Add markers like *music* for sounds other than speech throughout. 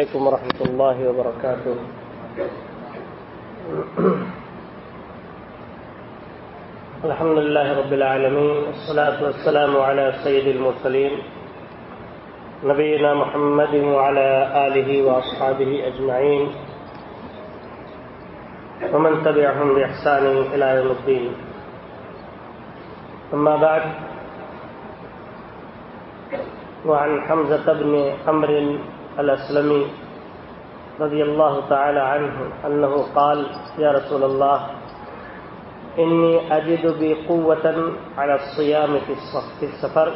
عليكم ورحمة الله وبركاته الحمد لله رب العالمين والصلاة والسلام على سيد المرسلين نبينا محمد وعلى آله وأصحابه أجمعين ومن تبعهم بإحسان إلى يوم الدين أما بعد، وعن حمزة بن عمرو الأسلمي رضي الله تعالى عنه أنه قال، يا رسول الله، إني أجد بي قوة على الصيام في السفر،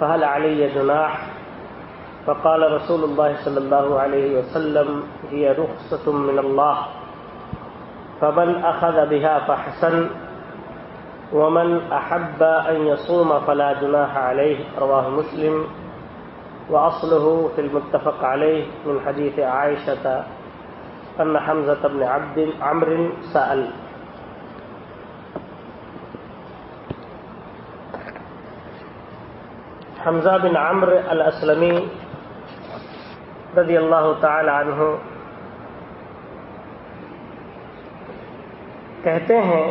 فهل علي جناح؟ فقال رسول الله صلى الله عليه وسلم، هي رخصة من الله، فمن أخذ بها فحسن، ومن أحب أن يصوم فلا جناح عليه، رواه مسلم. وأصله في المتفق عليه من حديث عائشة أن حمزة بن عبد عمرو سأل. حمزہ بن عمر الاسلمی رضی اللہ تعالی عنہ کہتے ہیں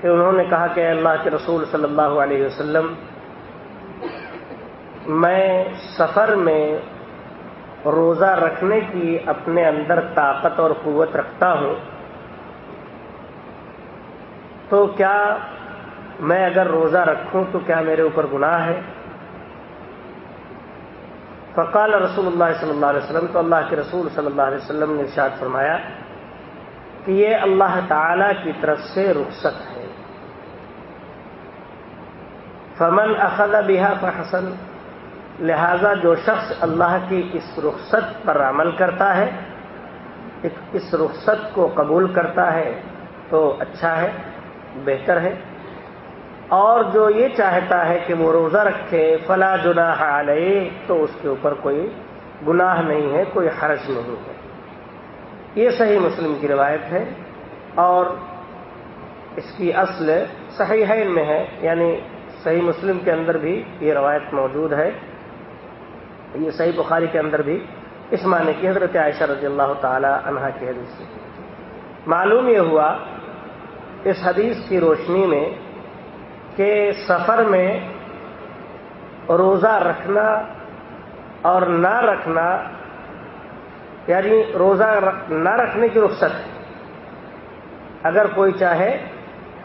کہ انہوں نے کہا کہ اللہ کے رسول صلی اللہ علیہ وسلم میں سفر میں روزہ رکھنے کی اپنے اندر طاقت اور قوت رکھتا ہوں، تو کیا میں اگر روزہ رکھوں تو کیا میرے اوپر گناہ ہے؟ فقال رسول اللہ صلی اللہ علیہ وسلم، تو اللہ کے رسول صلی اللہ علیہ وسلم نے ارشاد فرمایا کہ یہ اللہ تعالی کی طرف سے رخصت ہے۔ فمن اخذ بها فحسن لہذا جو شخص اللہ کی اس رخصت پر عمل کرتا ہے اس رخصت کو قبول کرتا ہے تو اچھا ہے، بہتر ہے۔ اور جو یہ چاہتا ہے کہ وہ روزہ رکھے، فلا جناح علیہ، تو اس کے اوپر کوئی گناہ نہیں ہے، کوئی حرج نہیں ہے۔ یہ صحیح مسلم کی روایت ہے۔ اور اس کی اصل صحیح میں ہے یعنی صحیح مسلم کے اندر بھی یہ روایت موجود ہے۔ یہ صحیح بخاری کے اندر بھی اس معنی کی حضرت عائشہ رضی اللہ تعالی عنہا کی حدیث سے معلوم یہ ہوا اس حدیث کی روشنی میں کہ سفر میں روزہ رکھنا اور نہ رکھنا یعنی روزہ نہ رکھنے کی رخصت ہے۔ اگر کوئی چاہے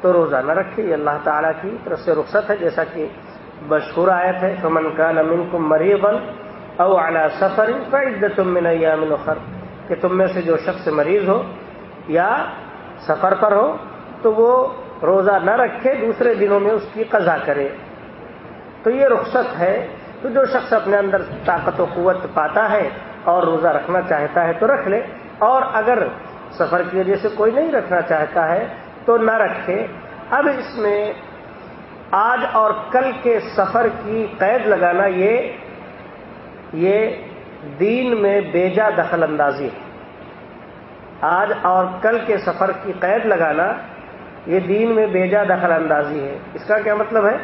تو روزہ نہ رکھے، یہ اللہ تعالیٰ کی طرف سے رخصت ہے۔ جیسا کہ مشہور آیت ہے، فمن کا نمن کم مری بن او اعلیٰ سفر فعد تم من ایام اخر، کہ تم میں سے جو شخص مریض ہو یا سفر پر ہو، تو وہ روزہ نہ رکھے، دوسرے دنوں میں اس کی قضا کرے۔ تو یہ رخصت ہے۔ تو جو شخص اپنے اندر طاقت و قوت پاتا ہے اور روزہ رکھنا چاہتا ہے تو رکھ لے۔ اور اگر سفر کی وجہ سے کوئی نہیں رکھنا چاہتا ہے تو نہ رکھے۔ اب اس میں آج اور کل کے سفر کی قید لگانا یہ یہ دین میں بیجا دخل اندازی ہے۔ آج اور کل کے سفر کی قید لگانا یہ دین میں بیجا دخل اندازی ہے۔ اس کا کیا مطلب ہے؟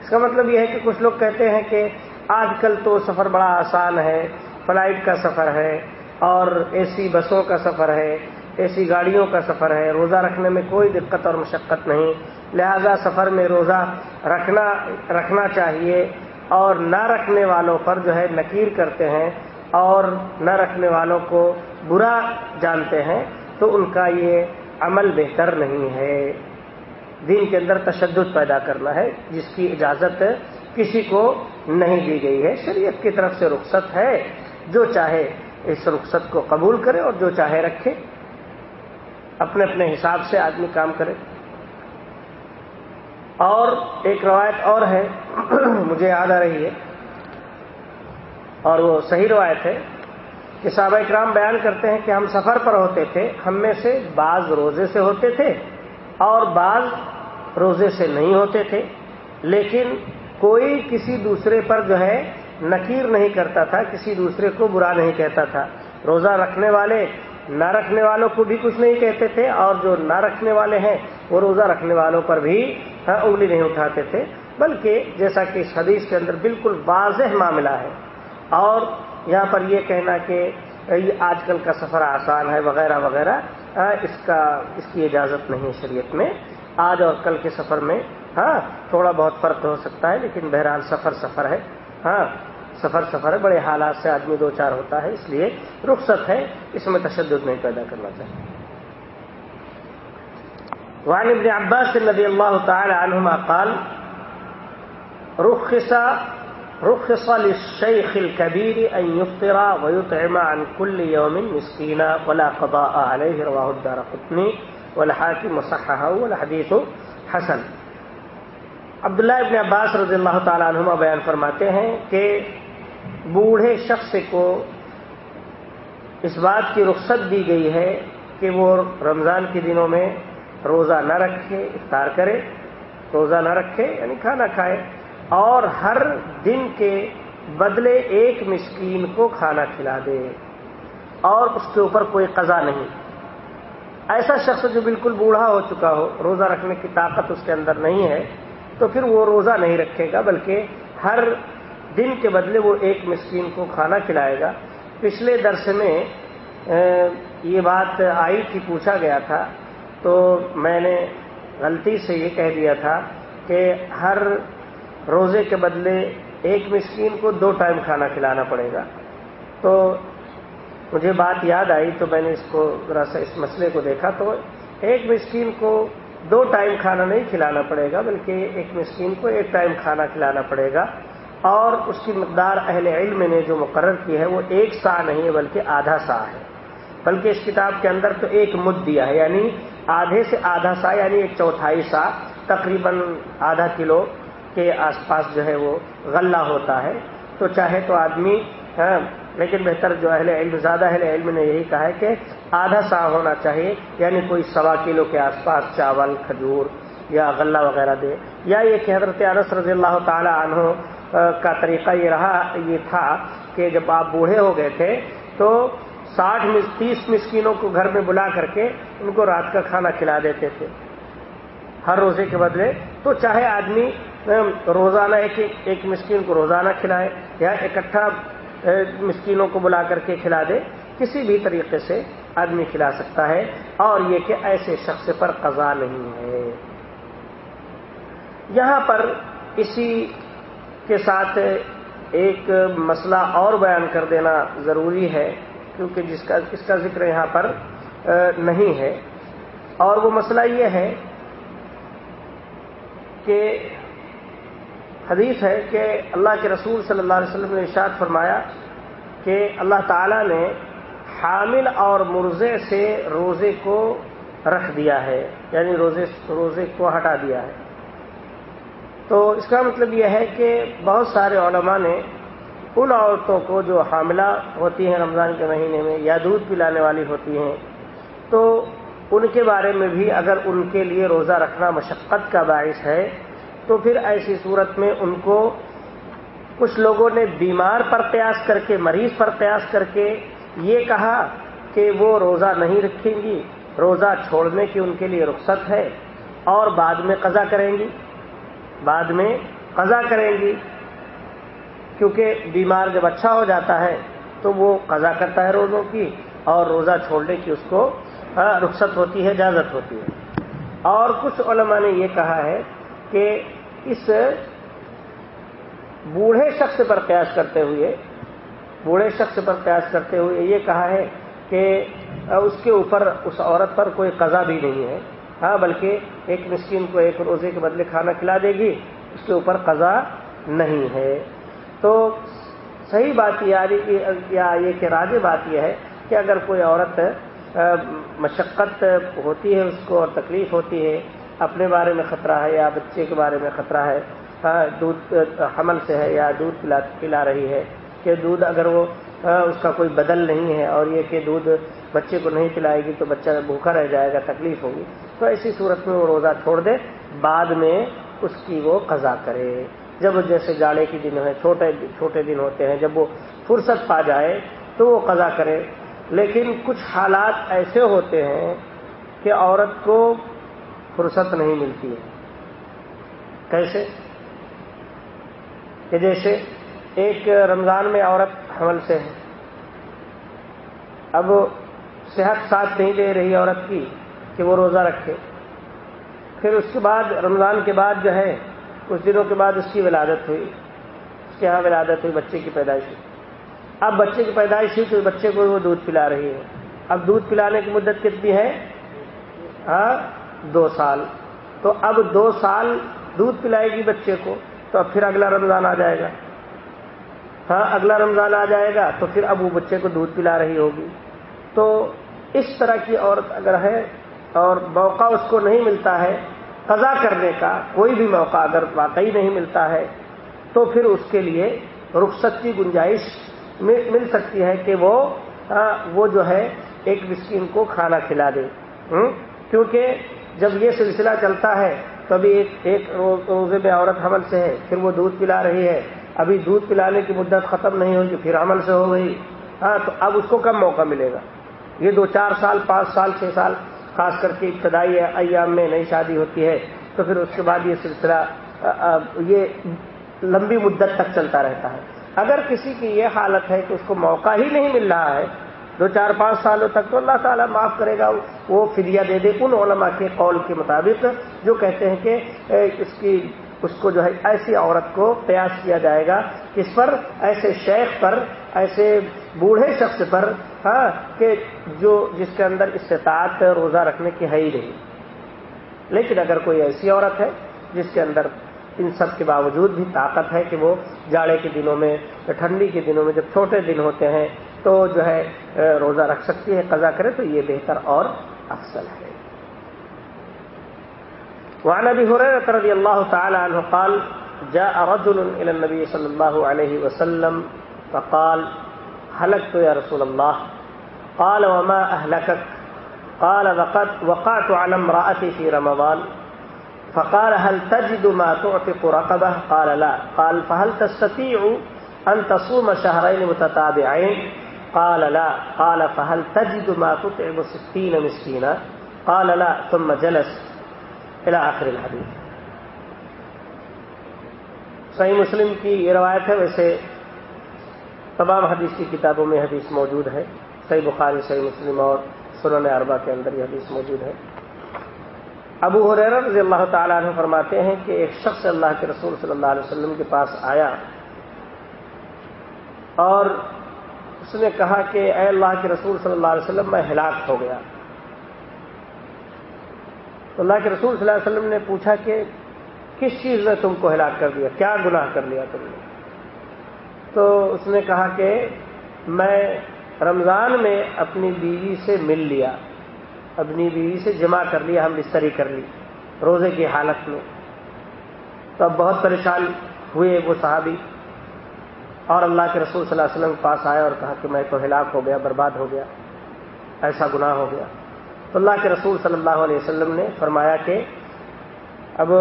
اس کا مطلب یہ ہے کہ کچھ لوگ کہتے ہیں کہ آج کل تو سفر بڑا آسان ہے، فلائٹ کا سفر ہے، اور اے سی بسوں کا سفر ہے، اے سی گاڑیوں کا سفر ہے، روزہ رکھنے میں کوئی دقت اور مشقت نہیں۔ لہذا سفر میں روزہ رکھنا رکھنا چاہیے۔ اور نہ رکھنے والوں پر جو ہے نکیر کرتے ہیں اور نہ رکھنے والوں کو برا جانتے ہیں، تو ان کا یہ عمل بہتر نہیں ہے۔ دین کے اندر تشدد پیدا کرنا ہے، جس کی اجازت کسی کو نہیں دی گئی ہے۔ شریعت کی طرف سے رخصت ہے، جو چاہے اس رخصت کو قبول کرے اور جو چاہے رکھے، اپنے اپنے حساب سے آدمی کام کرے۔ اور ایک روایت اور ہے، *clears throat* مجھے یاد آ رہی ہے۔ اور وہ صحیح روایت ہے کہ صحابہ اکرام بیان کرتے ہیں کہ ہم سفر پر ہوتے تھے، ہم میں سے بعض روزے سے ہوتے تھے اور بعض روزے سے نہیں ہوتے تھے، لیکن کوئی کسی دوسرے پر جو ہے نکیر نہیں کرتا تھا، کسی دوسرے کو برا نہیں کہتا تھا۔ روزہ رکھنے والے نہ رکھنے والوں کو بھی کچھ نہیں کہتے تھے، اور جو نہ رکھنے والے ہیں، وہ روزہ رکھنے والوں پر بھی ہاں، انگلی نہیں اٹھاتے تھے، بلکہ جیسا کہ اس حدیث کے اندر بالکل واضح معاملہ ہے۔ اور یہاں پر یہ کہنا کہ آج کل کا سفر آسان ہے وغیرہ وغیرہ ہاں، اس کا، اس کی اجازت نہیں شریعت میں۔ آج اور کل کے سفر میں ہاں تھوڑا بہت فرق ہو سکتا ہے، لیکن بہرحال سفر سفر ہے۔ ہاں سفر سفر ہے، بڑے حالات سے آدمی دو چار ہوتا ہے، اس لیے رخصت ہے، اس میں تشدد نہیں پیدا کرنا چاہیے۔ وعن ابن عباس رضی اللہ تعالی عنہما قال، رخص رخص للشيخ الكبير أن يفطر ويطعم عن كل يوم مسكينا ولا قضاء عليه رواه الدار قطني والحاكم وصححه والحديث حسن۔ عبداللہ ابن عباس رضی اللہ تعالی عنہما بیان فرماتے ہیں کہ بوڑھے شخص کو اس بات کی رخصت دی گئی ہے کہ وہ رمضان کے دنوں میں روزہ نہ رکھے، افطار کرے، روزہ نہ رکھے یعنی کھانا کھائے، اور ہر دن کے بدلے ایک مسکین کو کھانا کھلا دے اور اس کے اوپر کوئی قضا نہیں۔ ایسا شخص جو بالکل بوڑھا ہو چکا ہو، روزہ رکھنے کی طاقت اس کے اندر نہیں ہے، تو پھر وہ روزہ نہیں رکھے گا، بلکہ ہر دن کے بدلے وہ ایک مسکین کو کھانا کھلائے گا۔ پچھلے درس میں یہ بات آئی تھی، پوچھا گیا تھا تو میں نے غلطی سے یہ کہہ دیا تھا کہ ہر روزے کے بدلے ایک مسکین کو دو ٹائم کھانا کھلانا پڑے گا۔ تو مجھے بات یاد آئی تو میں نے اس کو ذرا سا اس مسئلے کو دیکھا تو ایک مسکین کو دو ٹائم کھانا نہیں کھلانا پڑے گا بلکہ ایک مسکین کو ایک ٹائم کھانا کھلانا پڑے گا۔ اور اس کی مقدار اہل علم نے جو مقرر کی ہے وہ ایک سا نہیں ہے بلکہ آدھا سا ہے۔ بلکہ اس کتاب کے اندر تو ایک مد دیا ہے یعنی آدھے سے آدھا سا یعنی ایک چوتھائی سا تقریباً آدھا کلو کے آس پاس جو ہے وہ غلہ ہوتا ہے۔ تو چاہے تو آدمی ہاں، لیکن بہتر جو اہل علم زیادہ اہل علم نے یہی کہا ہے کہ آدھا سا ہونا چاہیے یعنی کوئی سوا کلو کے آس پاس چاول کھجور یا غلہ وغیرہ دے۔ یا یہ کہ حضرت انس رضی اللہ تعالی عنہ کا طریقہ یہ رہا یہ تھا کہ جب آپ بوڑھے ہو گئے تھے تو ساٹھ تیس مسکینوں کو گھر میں بلا کر کے ان کو رات کا کھانا کھلا دیتے تھے۔ ہر روزے کے بدلے تو چاہے آدمی روزانہ ایک ایک مسکین کو روزانہ کھلائے یا اکٹھا مسکینوں کو بلا کر کے کھلا دے، کسی بھی طریقے سے آدمی کھلا سکتا ہے۔ اور یہ کہ ایسے شخص پر قضا نہیں ہے۔ یہاں پر اسی کے ساتھ ایک مسئلہ اور بیان کر دینا ضروری ہے۔ کیونکہ جس کا اس کا ذکر یہاں پر نہیں ہے۔ اور وہ مسئلہ یہ ہے کہ حدیث ہے کہ اللہ کے رسول صلی اللہ علیہ وسلم نے ارشاد فرمایا کہ اللہ تعالی نے حامل اور مرزے سے روزے کو رکھ دیا ہے یعنی روزے روزے کو ہٹا دیا ہے۔ تو اس کا مطلب یہ ہے کہ بہت سارے علماء نے ان عورتوں کو جو حاملہ ہوتی ہیں رمضان کے مہینے میں یا دودھ پلانے والی ہوتی ہیں، تو ان کے بارے میں بھی اگر ان کے لیے روزہ رکھنا مشقت کا باعث ہے، تو پھر ایسی صورت میں ان کو کچھ لوگوں نے بیمار پر قیاس کر کے، مریض پر قیاس کر کے یہ کہا کہ وہ روزہ نہیں رکھیں گی، روزہ چھوڑنے کی ان کے لیے رخصت ہے اور بعد میں قضا کریں گی۔ بعد میں قضا کریں گی۔ کیونکہ بیمار جب اچھا ہو جاتا ہے تو وہ قضا کرتا ہے روزوں کی اور روزہ چھوڑنے کی اس کو ہاں، رخصت ہوتی ہے، اجازت ہوتی ہے۔ اور کچھ علماء نے یہ کہا ہے کہ اس بوڑھے شخص پر قیاس کرتے ہوئے، بوڑھے شخص پر قیاس کرتے ہوئے یہ کہا ہے کہ اس کے اوپر، اس عورت پر کوئی قضا بھی نہیں ہے۔ ہاں بلکہ ایک مسکین کو ایک روزے کے بدلے کھانا کھلا دے گی، اس کے اوپر قضا نہیں ہے۔ تو صحیح بات یا یہ کہ راج بات یہ ہے کہ اگر کوئی عورت مشقت ہوتی ہے اس کو اور تکلیف ہوتی ہے، اپنے بارے میں خطرہ ہے یا بچے کے بارے میں خطرہ ہے دودھ حمل سے ہے یا دودھ پلا پلا رہی ہے کہ دودھ اگر وہ اس کا کوئی بدل نہیں ہے اور یہ کہ دودھ بچے کو نہیں پلائے گی تو بچہ بھوکا رہ جائے گا، تکلیف ہوگی، تو ایسی صورت میں وہ روزہ چھوڑ دے، بعد میں اس کی وہ قضا کرے۔ جب جیسے جاڑے کی دن ہے چھوٹے چھوٹے دن ہوتے ہیں، جب وہ فرصت پا جائے تو وہ قضا کرے۔ لیکن کچھ حالات ایسے ہوتے ہیں کہ عورت کو فرصت نہیں ملتی ہے۔ کیسے؟ کہ جیسے ایک رمضان میں عورت حمل سے ہے۔ اب صحت ساتھ نہیں دے رہی عورت کی کہ وہ روزہ رکھے۔ پھر اس کے بعد، رمضان کے بعد جو ہے کچھ دنوں کے بعد اس کی ولادت ہوئی، اس کے یہاں ولادت ہوئی بچے کی پیدائش ہوئی۔ اب بچے کی پیدائش ہوئی تو بچے کو وہ دودھ پلا رہی ہے۔ اب دودھ پلانے کی مدت کتنی ہے؟ ہاں دو سال۔ تو اب دو سال دودھ پلائے گی بچے کو، تو اب پھر اگلا رمضان آ جائے گا۔ ہاں اگلا رمضان آ جائے گا تو پھر اب وہ بچے کو دودھ پلا رہی ہوگی۔ تو اس طرح کی عورت اگر ہے اور موقع اس کو نہیں ملتا ہے قضا کرنے کا کوئی بھی موقع اگر واقعی نہیں ملتا ہے، تو پھر اس کے لیے رخصت کی گنجائش مل سکتی ہے کہ وہ وہ جو ہے ایک مسکین کو کھانا کھلا دے۔ کیونکہ جب یہ سلسلہ چلتا ہے تو ابھی ایک ایک روزے میں عورت حمل سے ہے، پھر وہ دودھ پلا رہی ہے۔ ابھی دودھ پلانے کی مدت ختم نہیں ہوگی پھر عمل سے ہو گئی۔ ہاں تو اب اس کو کم موقع ملے گا۔ یہ دو، چار سال، پانچ سال، چھ سال خاص کر کے ابتدائی ایام میں نئی شادی ہوتی ہے، تو پھر اس کے بعد یہ سلسلہ یہ لمبی مدت تک چلتا رہتا ہے۔ اگر کسی کی یہ حالت ہے کہ اس کو موقع ہی نہیں مل رہا ہے، دو چار پانچ سالوں تک تو اللہ تعالیٰ معاف کرے گا، وہ فدیہ دے دے ان علماء کے قول کے مطابق، جو کہتے ہیں کہ اس کی، اس کو جو ہے ایسی عورت کو قیاس کیا جائے گا اس پر ایسے شیخ پر ایسے بوڑھے شخص پر ہاں کہ جو جس کے اندر استطاعت روزہ رکھنے کی ہے ہی نہیں۔ لیکن اگر کوئی ایسی عورت ہے جس کے اندر ان سب کے باوجود بھی طاقت ہے کہ وہ جاڑے کے دنوں میں، ٹھنڈی کے دنوں میں جب چھوٹے دن ہوتے ہیں تو جو ہے روزہ رکھ سکتی ہے، قضا کرے، تو یہ بہتر اور افسل ہے۔ وعن ابي هريره رضي الله تعالى عنه قال، جاء رجل الى النبي صلى الله عليه وسلم فقال هلكت يا رسول الله قال، وما اهلكك قال، وقد وقعت على امراتي في رمضان. فقال، هل تجد ما تعتق رقبه قال، لا. قال، فهل تستطيع ان تصوم شهرين متتابعين؟ قال، لا. قال، فهل تجد ما تطعم ستين مسكينا؟ قال، لا. ثم جلس الى آخر الحدیث صحیح مسلم کی یہ روایت ہے، ویسے تمام حدیث کی کتابوں میں حدیث موجود ہے صحیح بخاری، صحیح مسلم اور سنن اربا کے اندر یہ حدیث موجود ہے ابو حریر رضی اللہ تعالیٰ عنہ فرماتے ہیں کہ ایک شخص اللہ کے رسول صلی اللہ علیہ وسلم کے پاس آیا اور اس نے کہا کہ اے اللہ کے رسول صلی اللہ علیہ وسلم، میں ہلاک ہو گیا۔ تو اللہ کے رسول صلی اللہ علیہ وسلم نے پوچھا کہ کس چیز نے تم کو ہلاک کر دیا؟ کیا گناہ کر لیا تم نے؟ تو اس نے کہا کہ میں رمضان میں اپنی بیوی سے مل لیا، اپنی بیوی سے جمع کر لیا، ہم بستری کر لی، روزے کی حالت میں۔ تو اب بہت پریشان ہوئے وہ صحابی۔ اور اللہ کے رسول صلی اللہ علیہ وسلم کے پاس آیا اور کہا کہ میں تو ہلاک ہو گیا، برباد ہو گیا، ایسا گناہ ہو گیا۔ تو اللہ کے رسول صلی اللہ علیہ وسلم نے فرمایا کہ اب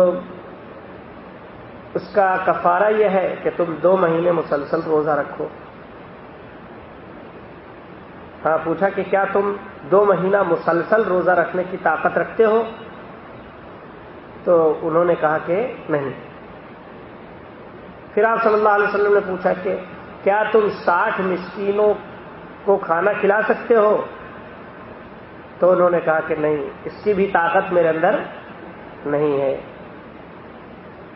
اس کا کفارہ یہ ہے کہ تم دو مہینے مسلسل روزہ رکھو۔ ہاں پوچھا کہ کیا تم دو مہینہ مسلسل روزہ رکھنے کی طاقت رکھتے ہو؟ تو انہوں نے کہا کہ نہیں۔ پھر آپ صلی اللہ علیہ وسلم نے پوچھا کہ کیا تم ساٹھ مسکینوں کو کھانا کھلا سکتے ہو؟ تو انہوں نے کہا کہ نہیں، اس کی بھی طاقت میرے اندر نہیں ہے۔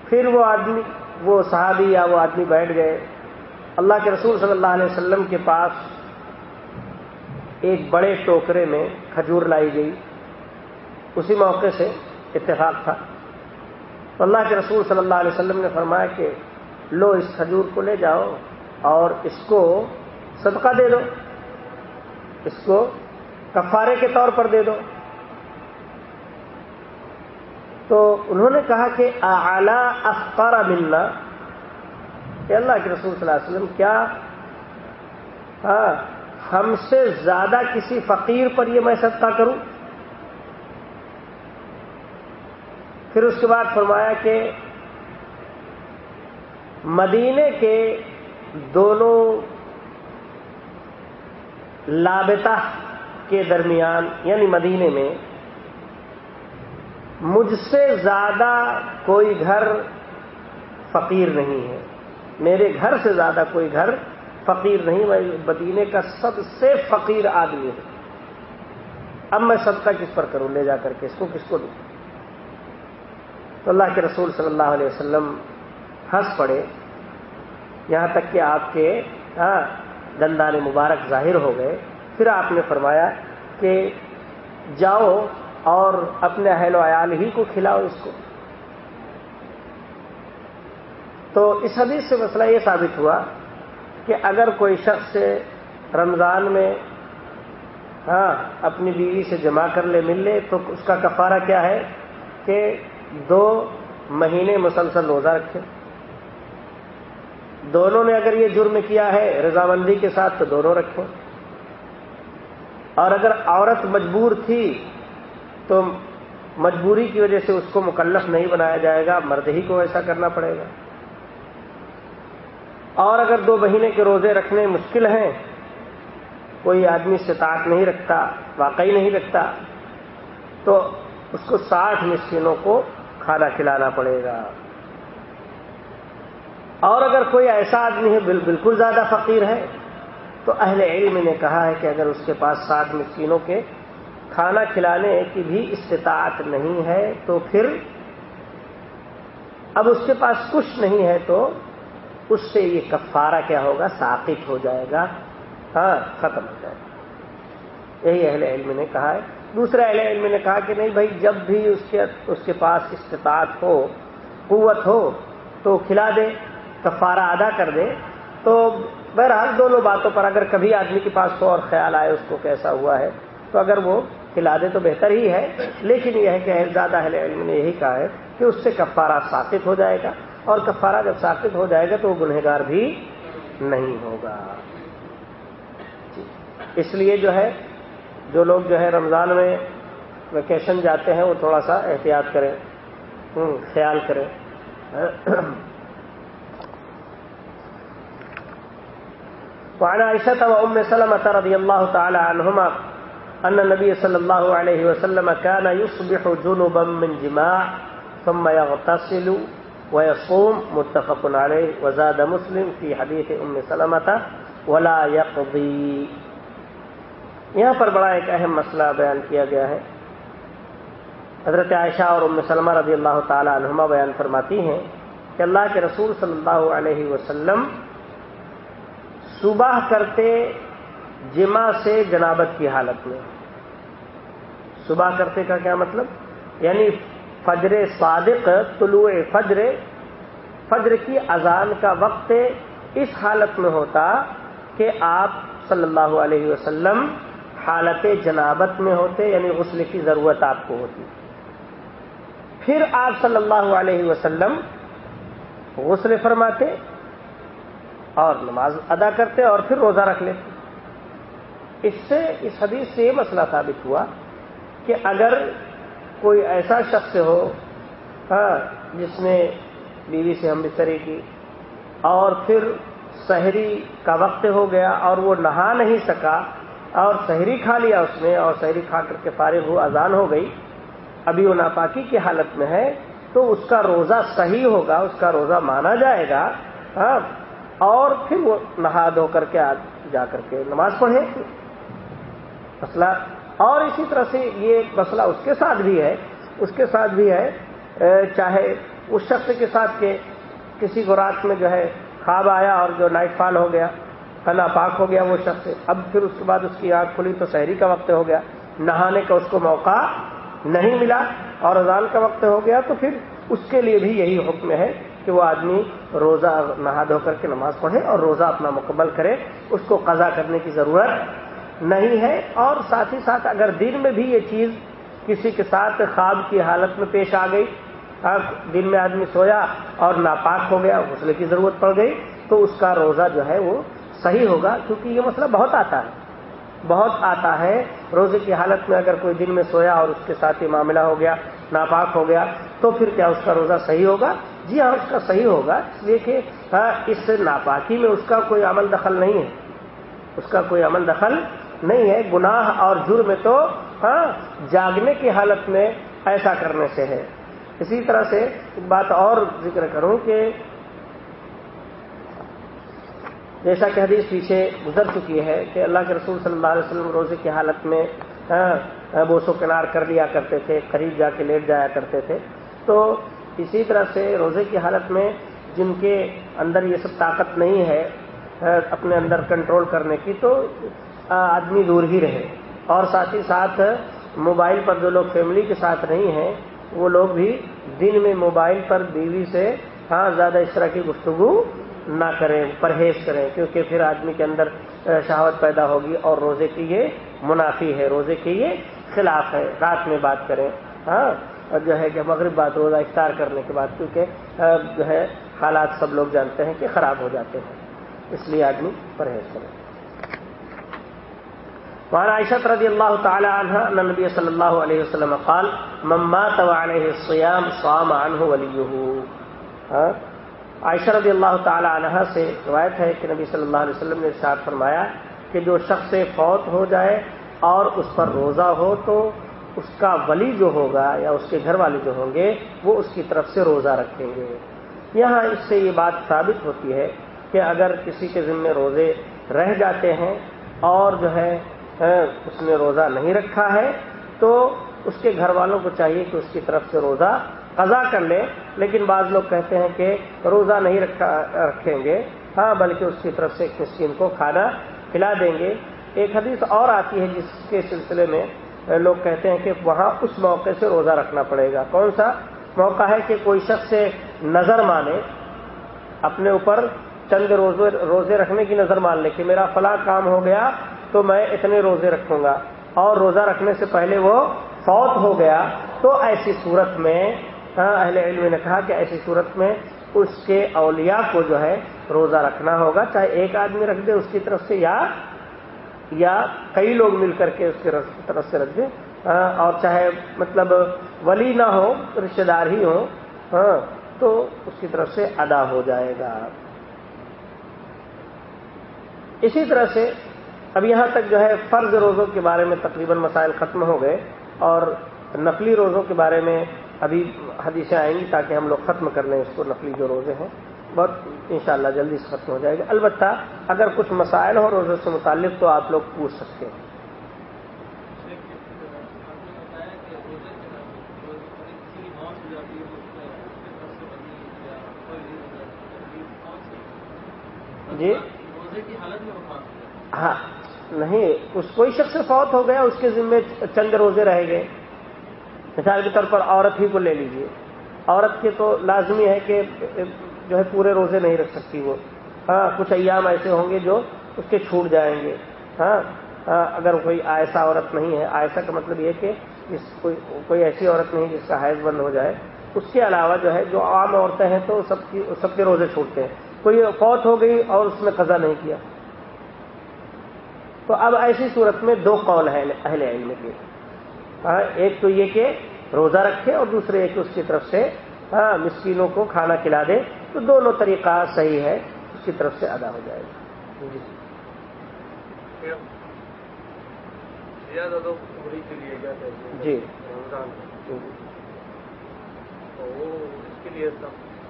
پھر وہ آدمی، وہ صحابی یا وہ آدمی بیٹھ گئے۔ اللہ کے رسول صلی اللہ علیہ وسلم کے پاس ایک بڑے ٹوکرے میں کھجور لائی گئی۔ اسی موقع سے اتفاق تھا۔ تو اللہ کے رسول صلی اللہ علیہ وسلم نے فرمایا کہ لو اس کھجور کو لے جاؤ اور اس کو صدقہ دے دو۔ اس کو کفارے کے طور پر دے دو۔ تو انہوں نے کہا کہ اعلی اخبار ملنا کہ اللہ کے رسول صلی اللہ علیہ وسلم، کیا؟ ہاں ہم سے زیادہ کسی فقیر پر یہ میں صدقہ کروں؟ پھر اس کے بعد فرمایا کہ مدینے کے دونوں لابتا کے درمیان یعنی مدینے میں مجھ سے زیادہ کوئی گھر فقیر نہیں ہے۔ میرے گھر سے زیادہ کوئی گھر فقیر نہیں، میں مدینے کا سب سے فقیر آدمی ہوں۔ اب میں سب کا کس پر کروں؟ لے جا کر کے، اس کو کس کو دوں؟ تو اللہ کے رسول صلی اللہ علیہ وسلم ہنس پڑے۔ یہاں تک کہ آپ کے ہاں دندان مبارک ظاہر ہو گئے۔ پھر آپ نے فرمایا کہ جاؤ اور اپنے اہل و عیال ہی کو کھلاؤ اس کو۔ تو اس حدیث سے مسئلہ یہ ثابت ہوا کہ اگر کوئی شخص رمضان میں ہاں اپنی بیوی سے جمع کر لے، مل لے، تو اس کا کفارہ کیا ہے کہ دو مہینے مسلسل روزہ رکھے۔ دونوں نے اگر یہ جرم کیا ہے رضامندی کے ساتھ، تو دونوں رکھیں۔ اور اگر عورت مجبور تھی تو مجبوری کی وجہ سے اس کو مکلف نہیں بنایا جائے گا، مرد ہی کو ایسا کرنا پڑے گا۔ اور اگر دو مہینے کے روزے رکھنے مشکل ہیں، کوئی آدمی استطاعت نہیں رکھتا، واقعی نہیں رکھتا، تو اس کو ساٹھ مسکینوں کو کھانا کھلانا پڑے گا۔ اور اگر کوئی ایسا آدمی ہے بالکل زیادہ فقیر ہے، تو اہل علم نے کہا ہے کہ اگر اس کے پاس ساٹھ مسکینوں کے کھانا کھلانے کی بھی استطاعت نہیں ہے تو پھر اب اس کے پاس کچھ نہیں ہے تو اس سے یہ کفارہ کیا ہوگا؟ ساقط ہو جائے گا۔ ہاں ختم ہو جائے گا۔ یہی اہل علم نے کہا ہے۔ دوسرے اہل علم نے کہا کہ نہیں بھائی، جب بھی اس کے اس کے پاس استطاعت ہو، قوت ہو، تو کھلا دے، کفارہ ادا کر دے۔ تو بہرحال دونوں باتوں پر اگر کبھی آدمی کے پاس ہو اور خیال آئے اس کو کیسا ہوا ہے، تو اگر وہ کھلا دے تو بہتر ہی ہے۔ لیکن یہ ہے کہ زیادہ اہل علم نے یہی کہا ہے کہ اس سے کفارہ ثابت ہو جائے گا۔ اور کفارہ جب ثابت ہو جائے گا تو وہ گنہگار بھی نہیں ہوگا۔ جی۔ اس لیے جو ہے، جو لوگ جو ہے رمضان میں ویکیشن جاتے ہیں، وہ تھوڑا سا احتیاط کریں۔ خیال کریں۔ *clears throat* وعن عائشة وأم سلمة رضي الله تعالى عنهما أن النبي صلى الله عليه وسلم كان يصبح جنبا من جماع، ثم يغتسل ويصوم، متفق عليه. وزاد مسلم في حديث أم سلمة، ولا يقضي. یہاں پر بڑا ایک اہم مسئلہ بیان کیا گیا ہے۔ حضرت عائشہ اور ام سلمہ رضی اللہ تعالی عنہما بیان فرماتی ہیں کہ اللہ کے رسول صلی اللہ علیہ وسلم صبح کرتے جمع سے جنابت کی حالت میں۔ صبح کرتے کا کیا مطلب؟ یعنی فجر صادق، طلوع فجر فجر کی اذان کا وقت اس حالت میں ہوتا کہ آپ صلی اللہ علیہ وسلم حالت جنابت میں ہوتے یعنی غسل کی ضرورت آپ کو ہوتی۔ پھر آپ صلی اللہ علیہ وسلم غسل فرماتے اور نماز ادا کرتے اور پھر روزہ رکھ لیتے۔ اس سے اس حدیث سے یہ مسئلہ ثابت ہوا کہ اگر کوئی ایسا شخص ہو ہاں جس نے بیوی سے ہم بستری کی اور پھر شہری کا وقت ہو گیا اور وہ نہا نہیں سکا اور شہری کھا لیا اس نے اور شہری کھا کر کے فارغ ہو، اذان ہو گئی، ابھی وہ ناپاکی کی حالت میں ہے تو اس کا روزہ صحیح ہوگا، اس کا روزہ مانا جائے گا ہاں اور پھر وہ نہا دھو کر کے جا کر کے نماز پڑھے مسئلہ۔ اور اسی طرح سے یہ ایک مسئلہ اس کے ساتھ بھی ہے، اس کے ساتھ بھی ہے چاہے اس شخص کے ساتھ کہ کسی کو رات میں جو ہے خواب آیا اور جو نائٹ فال ہو گیا کنا پاک ہو گیا وہ شخص، اب پھر اس کے بعد اس کی آنکھ کھلی تو شہری کا وقت ہو گیا، نہانے کا اس کو موقع نہیں ملا اور اذان کا وقت ہو گیا تو پھر اس کے لیے بھی یہی حکم ہے کہ وہ آدمی روزہ نہا دھو کر کے نماز پڑھے اور روزہ اپنا مکمل کرے، اس کو قضا کرنے کی ضرورت نہیں ہے اور ساتھ ہی ساتھ اگر دن میں بھی یہ چیز کسی کے ساتھ خواب کی حالت میں پیش آ گئی دن میں آدمی سویا اور ناپاک ہو گیا غسلے کی ضرورت پڑ گئی، تو اس کا روزہ جو ہے وہ صحیح ہوگا، کیونکہ یہ مسئلہ بہت آتا ہے۔ بہت آتا ہے۔ روزے کی حالت میں اگر کوئی دن میں سویا اور اس کے ساتھ یہ معاملہ ہو گیا، ناپاک ہو گیا، تو پھر کیا اس کا روزہ صحیح ہوگا؟ جی ہاں اس کا صحیح ہوگا۔ اس لیے کہ ہاں، اس ناپاکی میں اس کا کوئی عمل دخل نہیں ہے۔ اس کا کوئی عمل دخل نہیں ہے، گناہ اور جرم تو ہاں جاگنے کی حالت میں ایسا کرنے سے ہے۔ اسی طرح سے ایک بات اور ذکر کروں کہ جیسا کہ حدیث پیچھے گزر چکی ہے کہ اللہ کے رسول صلی اللہ علیہ وسلم روزے کی حالت میں ہاں، بوسو کنار کر لیا کرتے تھے، قریب جا کے لیٹ جایا کرتے تھے۔ تو اسی طرح سے روزے کی حالت میں جن کے اندر یہ سب طاقت نہیں ہے ہاں، اپنے اندر کنٹرول کرنے کی، تو آدمی دور ہی رہے۔ اور ساتھ ہی ساتھ موبائل پر جو لوگ فیملی کے ساتھ نہیں ہیں، وہ لوگ بھی دن میں موبائل پر بیوی سے ہاں زیادہ اس طرح کی گفتگو نہ کریں، پرہیز کریں۔ کیونکہ پھر آدمی کے اندر شہوت پیدا ہوگی اور روزے کی یہ منافی ہے، روزے کی یہ خلاف ہے۔ رات میں بات کریں ہاں اور جو ہے کہ مغرب بات، روزہ افطار کرنے کے بعد۔ کیونکہ جو ہے، حالات سب لوگ جانتے ہیں کہ خراب ہو جاتے ہیں۔ اس لیے آدمی پرہیز کرے وعن عائشة رضي الله تعالى عنها أن النبي صلى الله عليه وسلم قال، من مات وعليه الصيام صام عنه وليه. عائشہ رضی اللہ تعالی عنہ سے روایت ہے کہ نبی صلی اللہ علیہ وسلم نے ارشاد فرمایا کہ جو شخص فوت ہو جائے اور اس پر روزہ ہو تو اس کا ولی جو ہوگا یا اس کے گھر والے جو ہوں گے، وہ اس کی طرف سے روزہ رکھیں گے۔ یہاں اس سے یہ بات ثابت ہوتی ہے کہ اگر کسی کے ذمے روزے رہ جاتے ہیں اور جو ہے اس نے روزہ نہیں رکھا ہے، تو اس کے گھر والوں کو چاہیے کہ اس کی طرف سے روزہ قضا کر لے۔ لیکن بعض لوگ کہتے ہیں کہ روزہ نہیں رکھیں گے۔ ہاں بلکہ اس کی طرف سے ایک مسکین کو کھانا کھلا دیں گے۔ ایک حدیث اور آتی ہے جس کے سلسلے میں لوگ کہتے ہیں کہ وہاں اس موقع سے روزہ رکھنا پڑے گا۔ کون سا؟ موقع ہے کہ کوئی شخص سے نظر مانے، اپنے اوپر چند روزے روزے رکھنے کی نظر مان لے کہ میرا فلاں کام ہو گیا تو میں اتنے روزے رکھوں گا۔ اور روزہ رکھنے سے پہلے وہ فوت ہو گیا۔ تو ایسی صورت میں ہاں، اہل علم نے کہا کہ ایسی صورت میں اس کے اولیاء کو جو ہے روزہ رکھنا ہوگا چاہے ایک آدمی رکھ دے اس کی طرف سے یا یا کئی لوگ مل کر کے اس کی طرف سے رکھ دیں ہاں، اور چاہے مطلب ولی نہ ہو رشتے دار ہی ہو ہاں تو اس کی طرف سے ادا ہو جائے گا۔ اسی طرح سے اب یہاں تک جو ہے فرض روزوں کے بارے میں تقریباً مسائل ختم ہو گئے اور نقلی روزوں کے بارے میں ابھی حدیثیں آئیں گی تاکہ ہم لوگ ختم کر لیں اس کو نقلی جو روزے ہیں بہت انشاءاللہ جلدی سے ختم ہو جائے گا۔ البتہ اگر کچھ مسائل ہو روزوں سے متعلق تو آپ لوگ پوچھ سکتے ہیں۔ جی؟ ہاں۔ نہیں، اس کوئی شخص فوت ہو گیا، اس کے ذمے چند روزے رہ گئے۔ مثال کے طور پر عورت ہی کو لے لیجیے عورت کے تو لازمی ہے کہ، جو ہے پورے روزے نہیں رکھ سکتی وہ۔ ہاں کچھ ایام ایسے ہوں گے جو اس کے چھوٹ جائیں گے۔ ہاں, ہاں، اگر کوئی ایسا عورت نہیں ہے ایسا کا مطلب یہ کہ جس کوئی کوئی ایسی عورت نہیں جس کا حیض بند ہو جائے۔ اس کے علاوہ جو ہے، جو عام عورتیں ہیں تو سب کی، سب کے روزے چھوٹتے ہیں۔ کوئی فوت ہو گئی اور اس میں قضا نہیں کیا۔ تو اب ایسی صورت میں دو قول ہے اہل علم کے۔ ہاں ایک تو یہ کہ روزہ رکھے اور دوسرے ایک اس کی طرف سے ہاں مسکینوں کو کھانا کھلا دے تو دونوں طریقہ صحیح ہے اس کی طرف سے ادا ہو جائے گا۔ جی۔ اس کے لیے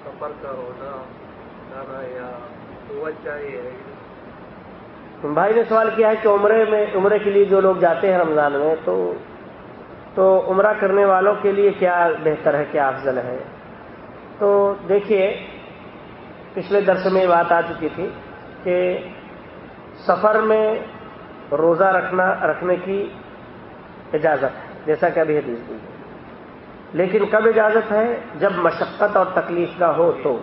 سفر کا ہونا یا چاہیے بھائی نے سوال کیا ہے کہ عمرے میں عمرے کے لیے جو لوگ جاتے ہیں رمضان میں، تو تو عمرہ کرنے والوں کے لیے کیا بہتر ہے، کیا افضل ہے؟ تو دیکھیے، پچھلے درس میں یہ بات آ چکی تھی کہ سفر میں روزہ رکھنا، رکھنے کی اجازت ہے، جیسا کہ ابھی حدیث دی لیکن کب اجازت ہے؟ جب مشقت اور تکلیف کا ہو تو۔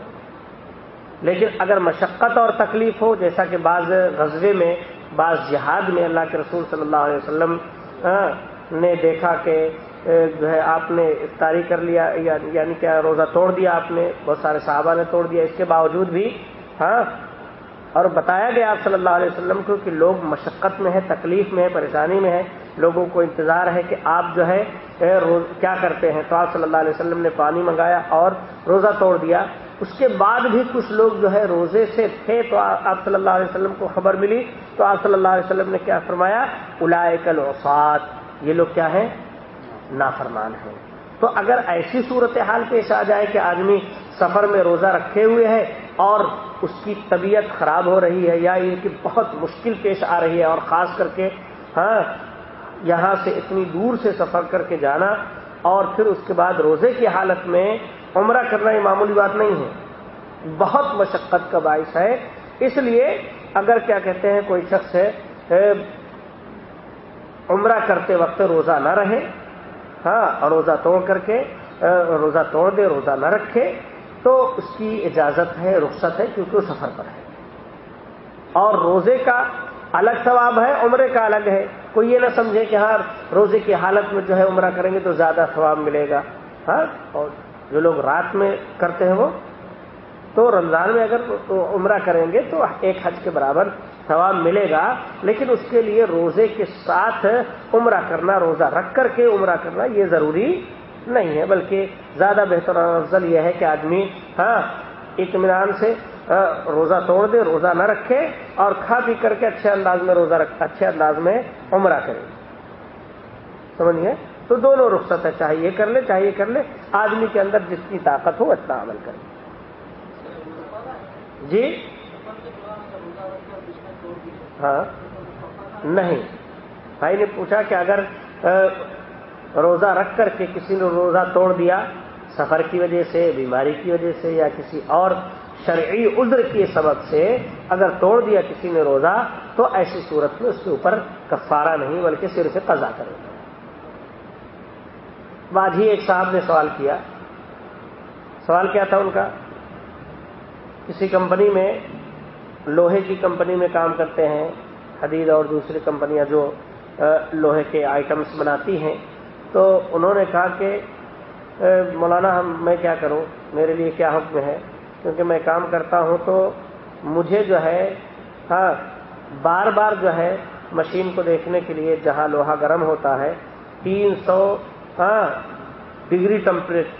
لیکن اگر مشقت اور تکلیف ہو، جیسا کہ بعض غزبے میں، بعض جہاد میں اللہ کے رسول صلی اللہ علیہ وسلم نے دیکھا کہ جو ہے، آپ نے افطاری کر لیا یعنی کہ روزہ توڑ دیا آپ نے، بہت سارے صحابہ نے توڑ دیا، اس کے باوجود بھی ہاں اور بتایا گیا آپ صلی اللہ علیہ وسلم کو کہ لوگ مشقت میں ہے تکلیف میں ہے پریشانی میں ہے لوگوں کو انتظار ہے کہ آپ جو ہے کیا کرتے ہیں؟ تو آپ صلی اللہ علیہ وسلم نے پانی منگایا اور روزہ توڑ دیا۔ اس کے بعد بھی کچھ لوگ جو ہے روزے سے تھے تو آپ صلی اللہ علیہ وسلم کو خبر ملی تو آپ صلی اللہ علیہ وسلم نے کیا فرمایا؟ الائے الوفات یہ لوگ کیا ہیں؟ نافرمان ہیں. تو اگر ایسی صورتحال پیش آ جائے کہ آدمی سفر میں روزہ رکھے ہوئے ہے اور اس کی طبیعت خراب ہو رہی ہے یا ان کی بہت مشکل پیش آ رہی ہے اور خاص کر کے ہاں یہاں سے اتنی دور سے سفر کر کے جانا اور پھر اس کے بعد روزے کی حالت میں عمرہ کرنا یہ معمولی بات نہیں ہے۔ بہت مشقت کا باعث ہے۔ اس لیے اگر کیا کہتے ہیں کوئی شخص ہے عمرہ کرتے وقت روزہ نہ رہے ہاں روزہ توڑ کر کے روزہ توڑ دے، روزہ نہ رکھے، تو اس کی اجازت ہے، رخصت ہے، کیونکہ وہ سفر پر ہے۔ اور روزے کا الگ ثواب ہے، عمرے کا الگ ہے۔ کوئی یہ نہ سمجھے کہ ہاں روزے کی حالت میں جو ہے عمرہ کریں گے تو زیادہ ثواب ملے گا۔ ہاں اور جو لوگ رات میں کرتے ہیں وہ، تو رمضان میں اگر عمرہ کریں گے تو ایک حج کے برابر ثواب ملے گا، لیکن اس کے لیے روزے کے ساتھ عمرہ کرنا، روزہ رکھ کر کے عمرہ کرنا یہ ضروری نہیں ہے۔ بلکہ زیادہ بہتر افضل یہ ہے کہ آدمی ہاں اطمینان سے ہاں، روزہ توڑ دے، روزہ نہ رکھے اور کھا پی کر کے اچھے انداز میں روزہ رکھ، اچھے انداز میں عمرہ کرے۔ سمجھیے تو دونوں رخصت ہے چاہے یہ کر لے چاہے یہ کر لے۔ آدمی کے اندر جس کی طاقت ہو اتنا عمل کرے۔ جی؟ ہاں۔ نہیں۔ بھائی نے پوچھا کہ اگر روزہ رکھ کر کے کسی نے روزہ توڑ دیا، سفر کی وجہ سے، بیماری کی وجہ سے، یا کسی اور شرعی عذر کے سبب سے اگر توڑ دیا کسی نے روزہ، تو ایسی صورت میں اس کے اوپر کفارہ نہیں، بلکہ صرف قضا کرے۔ گا بعد ہی ایک صاحب نے سوال کیا۔ سوال کیا تھا ان کا؟ کسی کمپنی میں لوہے کی کمپنی میں کام کرتے ہیں، حدید اور دوسری کمپنیاں جو لوہے کے آئٹمس بناتی ہیں۔ تو انہوں نے کہا کہ مولانا، ہم، میں کیا کروں؟ میرے لیے کیا حکم ہے؟ کیونکہ میں کام کرتا ہوں تو مجھے جو ہے ہاں بار بار جو ہے مشین کو دیکھنے کے لیے جہاں لوہا گرم ہوتا ہے، تین سو ہاں ڈگری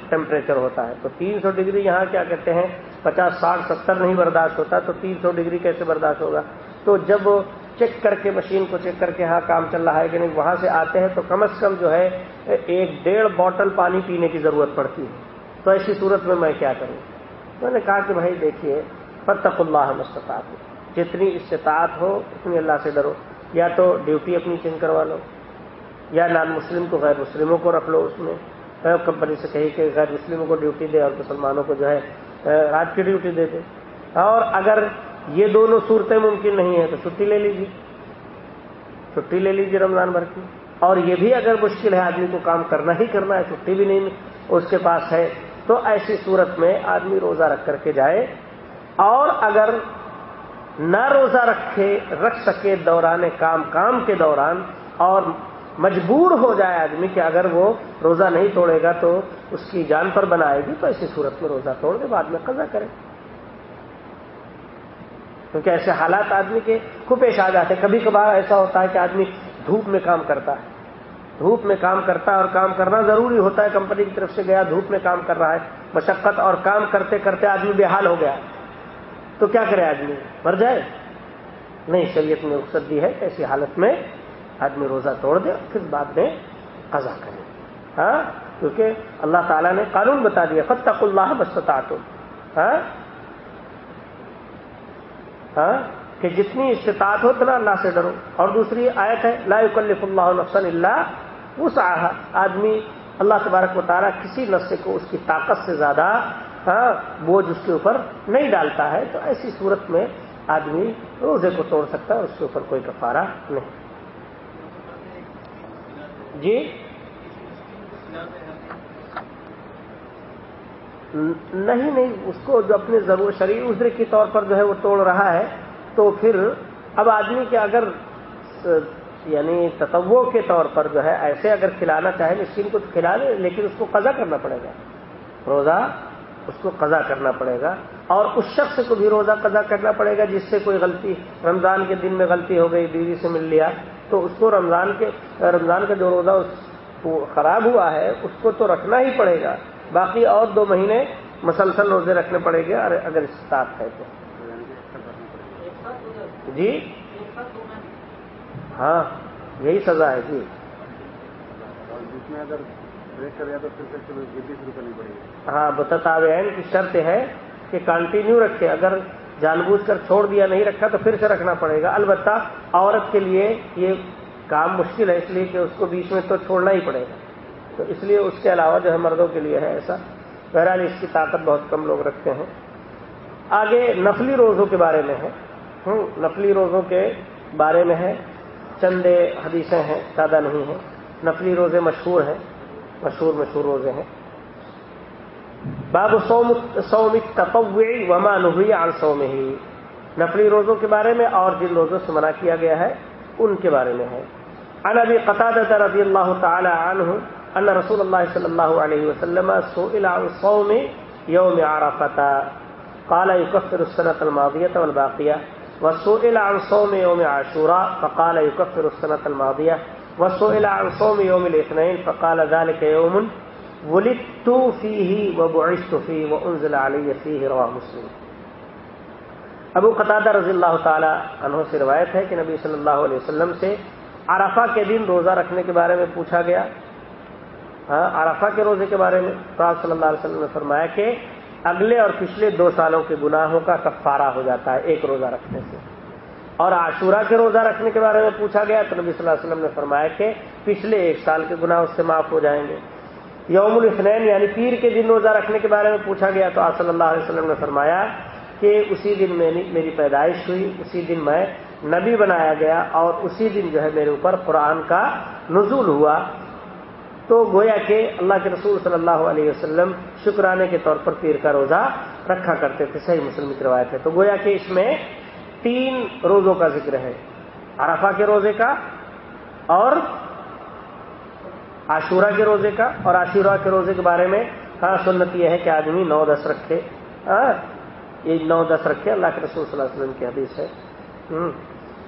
ٹیمپریچر ہوتا ہے۔ تو تین سو ڈگری یہاں کیا کہتے ہیں؟ پچاس، ساٹھ، ستر نہیں برداشت ہوتا، تو تین سو ڈگری کیسے برداشت ہوگا؟ تو جب چیک کر کے مشین کو چیک کر کے ہاں کام چل رہا ہے کہ نہیں، وہاں سے آتے ہیں تو کم از کم جو ہے، ایک ڈیڑھ بوٹل پانی پینے کی ضرورت پڑتی ہے۔ تو ایسی صورت میں میں کیا کروں؟ میں نے کہا کہ بھائی دیکھیے فتق اللہ مستطاعت جتنی استطاعت ہو، اتنی اللہ سے ڈرو۔ یا تو ڈیوٹی اپنی چینج کروا لو۔ یا نان مسلم کو غیر مسلموں کو رکھ لو اس میں۔ کمپنی سے کہی کہ غیر مسلموں کو ڈیوٹی دے اور مسلمانوں کو جو ہے رات کی ڈیوٹی دے دے۔ اور اگر یہ دونوں صورتیں ممکن نہیں ہیں تو چھٹی لے لیجیے۔ چھٹی لے لیجیے رمضان بھر کی۔ اور یہ بھی اگر مشکل ہے، آدمی کو کام کرنا ہی کرنا ہے، چھٹی بھی نہیں، اس کے پاس ہے، تو ایسی صورت میں آدمی روزہ رکھ کر کے جائے۔ اور اگر نہ روزہ رکھے، رکھ سکے دوران کام کام کے دوران، اور مجبور ہو جائے آدمی کہ اگر وہ روزہ نہیں توڑے گا تو اس کی جان پر بنائے گی تو ایسی صورت میں روزہ توڑ دے بعد میں قضا کرے۔ کیونکہ ایسے حالات آدمی کے کو پیش آ جاتے ہیں۔ کبھی کبھار ایسا ہوتا ہے کہ آدمی دھوپ میں کام کرتا ہے۔ دھوپ میں کام کرتا ہے اور کام کرنا ضروری ہوتا ہے۔ کمپنی کی طرف سے گیا، دھوپ میں کام کر رہا ہے۔ مشقت اور کام کرتے کرتے آدمی بے حال ہو گیا۔ تو کیا کرے آدمی؟ مر جائے۔ نہیں، شریعت نے رخصت دی ہے ایسی حالت میں آدمی روزہ توڑ دے اور پھر بعد میں قضا کرے۔ ہاں؟ کیونکہ اللہ تعالیٰ نے قانون بتا دیا فتق اللہ بستا ہاں؟ ہاں؟ کہ جتنی استطاعت ہو اتنا اللہ سے ڈرو۔ اور دوسری آیت ہے، لا يكلف اللہ نفسا اللہ اس آدمی اللہ تبارک و تعالیٰ کسی نسے کو اس کی طاقت سے زیادہ ہاں بوجھ اس کے اوپر نہیں ڈالتا ہے، تو ایسی صورت میں آدمی روزے کو توڑ سکتا ہے اس کے اوپر کوئی کفارہ نہیں۔ جی؟ نہیں نہیں، اس کو جو اپنے ضرور شریر عذر کے طور پر جو ہے وہ توڑ رہا ہے، تو پھر اب آدمی کے اگر یعنی تتو کے طور پر جو ہے، ایسے اگر کھلانا چاہے، مسکین کو کھلا لے، لیکن اس کو قضا کرنا پڑے گا۔ روزہ اس کو قضا کرنا پڑے گا اور اس شخص کو بھی روزہ قضا کرنا پڑے گا جس سے کوئی غلطی، رمضان کے دن میں غلطی ہو گئی، بیوی سے مل لیا، تو اس کو رمضان کے، رمضان کا جو روزہ اس خراب ہوا ہے، اس کو تو رکھنا ہی پڑے گا۔ باقی اور دو مہینے مسلسل روزے رکھنے پڑے گے اگر استطاعت ہے تو۔ جی؟ ہاں یہی سزا ہے جی۔ اگر ہاں بتتا کی شرط ہے کہ کنٹینیو رکھے۔ اگر جان بوجھ کر چھوڑ دیا نہیں رکھا تو پھر سے رکھنا پڑے گا۔ البتہ عورت کے لیے یہ کام مشکل ہے، اس لیے کہ اس کو بیچ میں تو چھوڑنا ہی پڑے گا۔ تو اس لیے اس کے علاوہ جو ہے مردوں کے لیے ہے ایسا۔ بہرحال اس کی طاقت بہت کم لوگ رکھتے ہیں۔ آگے نفلی روزوں کے بارے میں ہے۔ نفلی روزوں کے بارے میں ہے۔ چند حدیثیں ہیں، زیادہ نہیں ہیں۔ نفلی روزے مشہور ہیں۔ مشہور مشہور روزے ہیں۔ باب سوم سوم تپوی وما نبی عن سوم ہی نفلی روزوں کے بارے میں اور جن روزوں سے منع کیا گیا ہے، ان کے بارے میں ہے۔ عن ابي قتادة رضي الله تعالى عنه ان رسول الله صلى الله عليه وسلم سئل عن صوم يوم عرفة قال يكفر السنة الماضية والباقية وسئل عن صوم يوم عاشوراء فقال يكفر السنة الماضية وسئل عن صوم يوم الاثنين فقال ذلك يوم ولدت فيه وبعثت فيه وانزل علي فيه رواه مسلم. ابو قطادہ رضی اللہ تعالی عنہ سے روایت ہے کہ نبی صلی اللہ علیہ وسلم سے عرفہ کے دن روزہ رکھنے کے بارے میں پوچھا گیا۔ ہاں عرفہ کے روزے کے بارے میں آپ صلی اللہ علیہ وسلم نے فرمایا کہ اگلے اور پچھلے دو سالوں کے گناہوں کا کفارہ ہو جاتا ہے ایک روزہ رکھنے سے۔ اور عاشورہ کے روزہ رکھنے کے بارے میں پوچھا گیا تو نبی صلی اللہ علیہ وسلم نے فرمایا کہ پچھلے ایک سال کے گناہ اس سے معاف ہو جائیں گے۔ یوم الاثنین یعنی پیر کے دن روزہ رکھنے کے بارے میں پوچھا گیا تو آپ صلی اللہ علیہ وسلم نے فرمایا کہ اسی دن میں میری پیدائش ہوئی، اسی دن میں نبی بنایا گیا اور اسی دن جو ہے میرے اوپر قرآن کا نزول ہوا۔ تو گویا کہ اللہ کے رسول صلی اللہ علیہ وسلم شکرانے کے طور پر پیر کا روزہ رکھا کرتے تھے، صحیح مسلم کی روایت ہے۔ تو گویا کہ اس میں تین روزوں کا ذکر ہے، عرفہ کے روزے کا اور عاشورہ کے روزے کا۔ اور عاشورہ کے روزے کے بارے میں ہاں سنت یہ ہے کہ آدمی نو دس رکھے۔ ہاں یہ نو دس رکھے، اللہ کے رسول صلی اللہ علیہ وسلم کی حدیث ہے۔